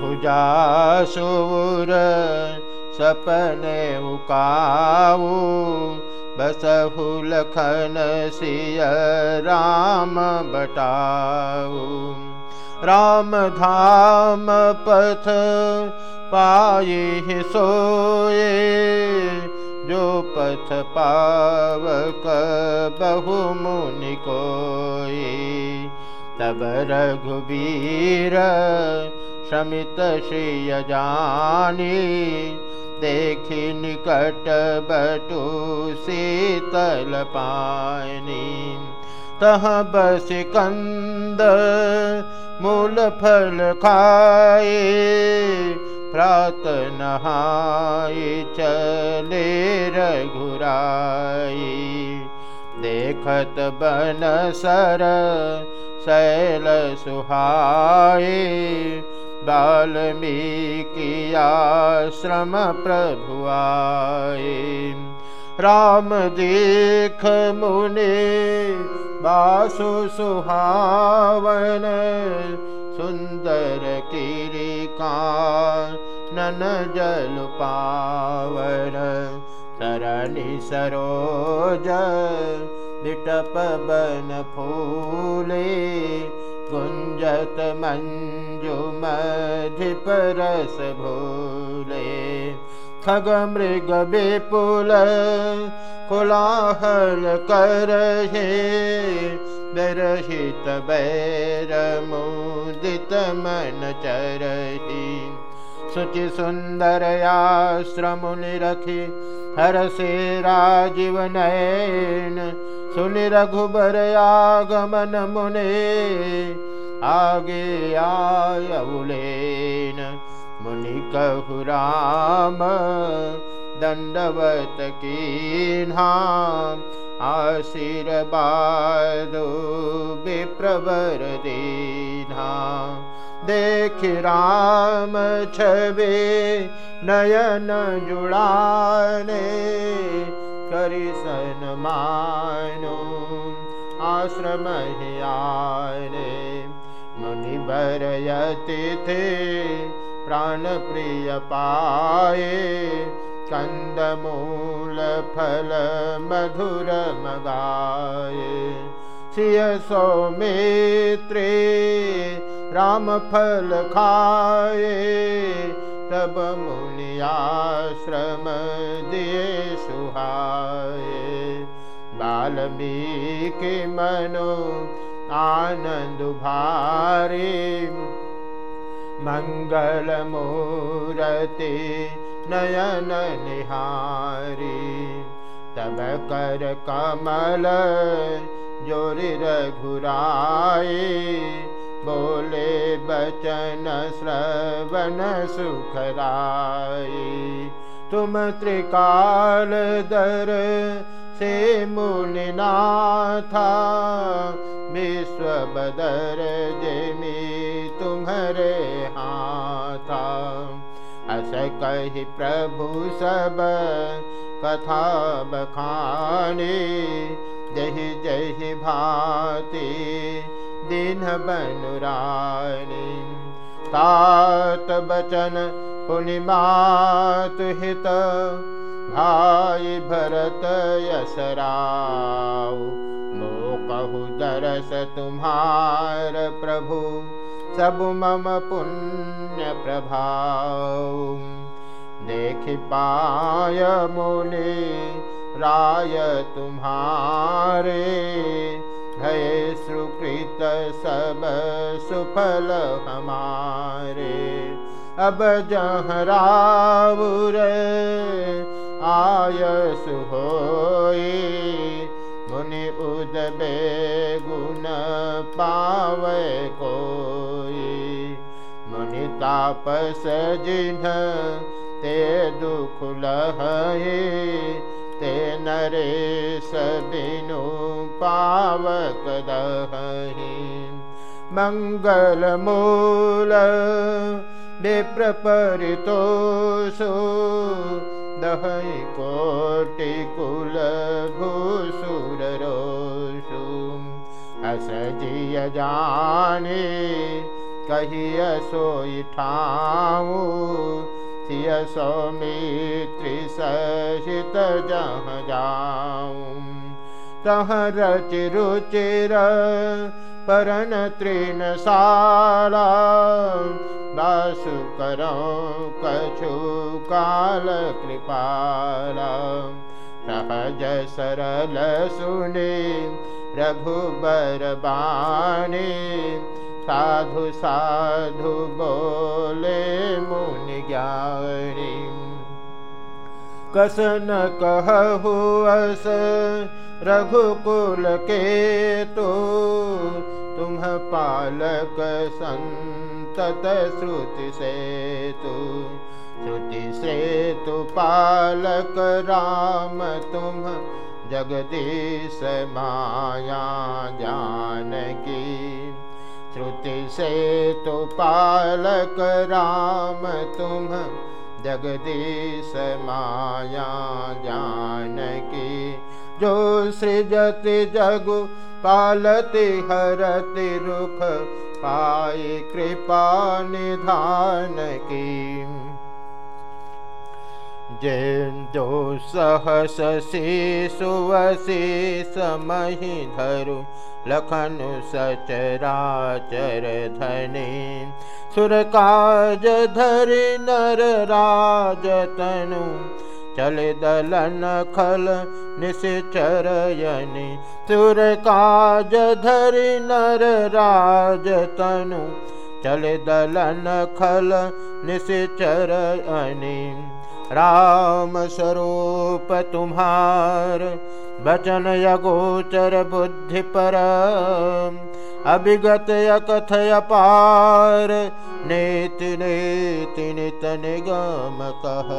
भुजासुर सपने उकाऊ बसहु लखन सिय राम बटाऊ राम धाम पथ पाई सोए जो पथ पावक बहु मुनि कोई तब रघुबीर शमित श्रिय जानी देखि निकट बटु शीतल कंद मूल फल खाए प्रात नहाई चले रघुराई देखत बन सर शैल सुहाए बाल्मीकि आश्रम प्रभुआए राम देख मुनि बासु सुहावन सुन्दर किरिका नन जल पावन विटप बन फूले गुञ्जत मञ्जु मधिपरस भूले। खग मृग विपुल कोलाहल करहे। दरहित बैर मुदित मन चरही। सुचि सुन्दर आश्रमुनि रखि हर से राजीव नयन सुनि रघुबर आगमन मुने आगे कहु राम दण्डवत कीन्हा आशीर्वादो विप्रवर दीना देख राम छवे नयन जुड़ाने करि सन मानो आश्रम आने। मुनि बरयति थे प्राण प्रिय पाए। कन्दमूल फल मधुर मगाए। सिय सौमित्रे राम फल खाए तब मुनियाश्रम दिए सुहाए बाल्मीकि मनो आनन्द भारे मङ्गलमूर्ति नयन निहारी तब कर कमल जोरि रघुराए बोले बचन श्रवण सुखराए तुम त्रिकाल दर से मुनिनाथा तुम्हारे हाथा। अस कही प्रभु सब कथा बखाने जहि जहि भाति दिन बनुरानी तात बचन हित। भाई भरत कहु दरस तुम्हार प्रभु सब मम पुण्य प्रभाव। देख पाय मुनि राय तुम्हारे भय सुकृत सब सुफल हमारे अब जहराउर आय सुहोई मुनि उदबे गुण पावे कोई मुनि तापस जिन्ह ते दुख लहे ते नरेश बिनु पावक मङ्गल मूल विप्र परितोषो दहै कोटि कुल भूसुर रोषु असजिय जाने कहिय सोई ठाऊ सिय सौमित्री सहित जह जाऊं तह रुचिर परन तृण साला दासु करो कछु काल कृपाला सहज सरल सुने रघुबर बाणी साधु साधु बोले मुनि ज्ञानी कसन कहु अस रघुकुल के तो तुम पालक संतत श्रुति से तु श्रुति से तु पालक राम तुम जगदीश माया जानकी। श्रुति से तो पालक राम तुम जगदीश माया जानकी जो सृजति जगु पालति हरति रुख पाई कृपा निधान की। जैन जो सहस सुवसी समहि धरु लखन सचराचर धनी। सुर काज धरि नर राजतनु चल दलन खल निश्चरयनि सुर काज धरि नर राजतनु चल निश्चरयनि राम स्वरूप तुम्हार बचन यगोचर बुद्धि पर। अभिगत यकथय पार नेति नेति नित निगम कह